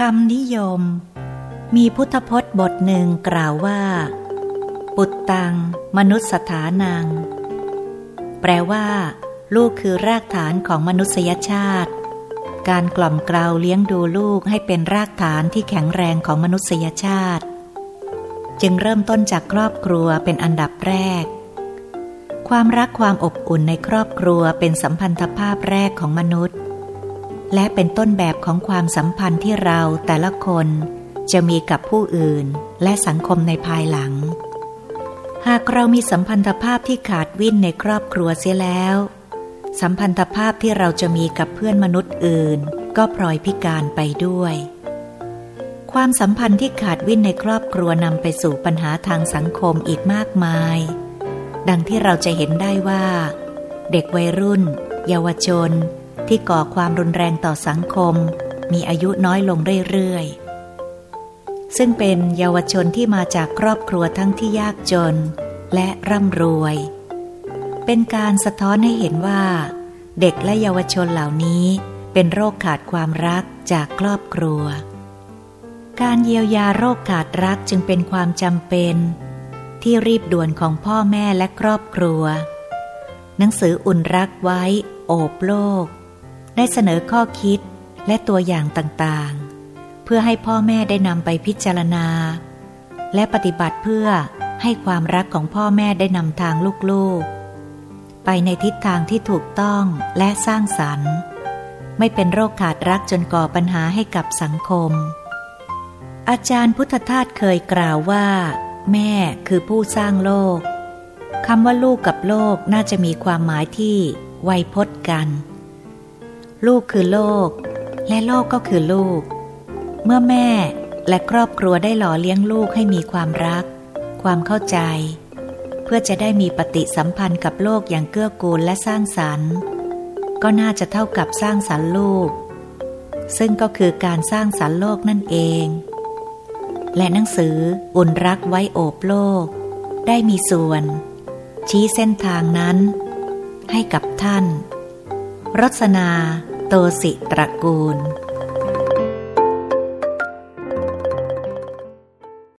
คำนิยม มีพุทธพจน์บทหนึ่งกล่าวว่า ปุตตัง มนุษสถานัง แปลว่า ลูกคือรากฐานของมนุษยชาติ การกล่อมเกลาเลี้ยงดูลูกให้เป็นรากฐานที่แข็งแรงของมนุษยชาติ จึงเริ่มต้นจากครอบครัวเป็นอันดับแรก ความรักความอบอุ่นในครอบครัวเป็นสัมพันธภาพแรกของมนุษย์ และเป็นต้นแบบของความสัมพันธ์ที่เราแต่ละคนจะมีกับผู้อื่นและสังคมในภายหลัง หากเรามีสัมพันธภาพที่ขาดวิ่นในครอบครัวเสียแล้ว สัมพันธภาพที่เราจะมีกับเพื่อนมนุษย์อื่น ก็พลอยพิการไปด้วย ความสัมพันธ์ที่ขาดวิ่นในครอบครัวนำไปสู่ปัญหาทางสังคมอีกมากมาย ดังที่เราจะเห็นได้ว่า เด็กวัยรุ่น เยาวชน ที่ก่อความรุนแรงต่อสังคม มีอายุน้อยลงเรื่อยๆ ซึ่งเป็นเยาวชนที่มาจากครอบครัวทั้งที่ยากจน และร่ำรวย เป็นการสะท้อนให้เห็นว่า เด็กและเยาวชนเหล่านี้เป็นโรคขาดความรักจากครอบครัว การเยียวยาโรคขาดรักจึงเป็นความจำเป็น ที่รีบด่วนของพ่อแม่และครอบครัว หนังสืออุ่นรักไว้ โอบโลก ได้เสนอข้อคิดและตัวอย่างต่างๆ เพื่อให้พ่อแม่ได้นำไปพิจารณา และปฏิบัติเพื่อให้ความรักของพ่อแม่ได้นำทางลูกๆ ไปในทิศทางที่ถูกต้องและสร้างสรรค์ ไม่เป็นโรคขาดรักจนก่อปัญหาให้กับสังคม อาจารย์พุทธทาสเคยกล่าวว่า แม่คือผู้สร้างโลกคำว่าลูกกับโลกน่าจะมีความหมายที่ไวพจน์กัน ลูกคือโลก และโลกก็คือลูก เมื่อแม่และครอบครัวได้หล่อเลี้ยงลูกให้มีความรัก ความเข้าใจ เพื่อจะได้มีปฏิสัมพันธ์กับโลกอย่างเกื้อกูลและสร้างสรรค์ ก็น่าจะเท่ากับสร้างสรรค์ลูก ซึ่งก็คือการสร้างสรรค์โลกนั่นเอง และหนังสืออุ่นรักไว้โอบโลก ได้มีส่วน ชี้เส้นทางนั้น ให้กับท่านรสนา โตสิตระกูล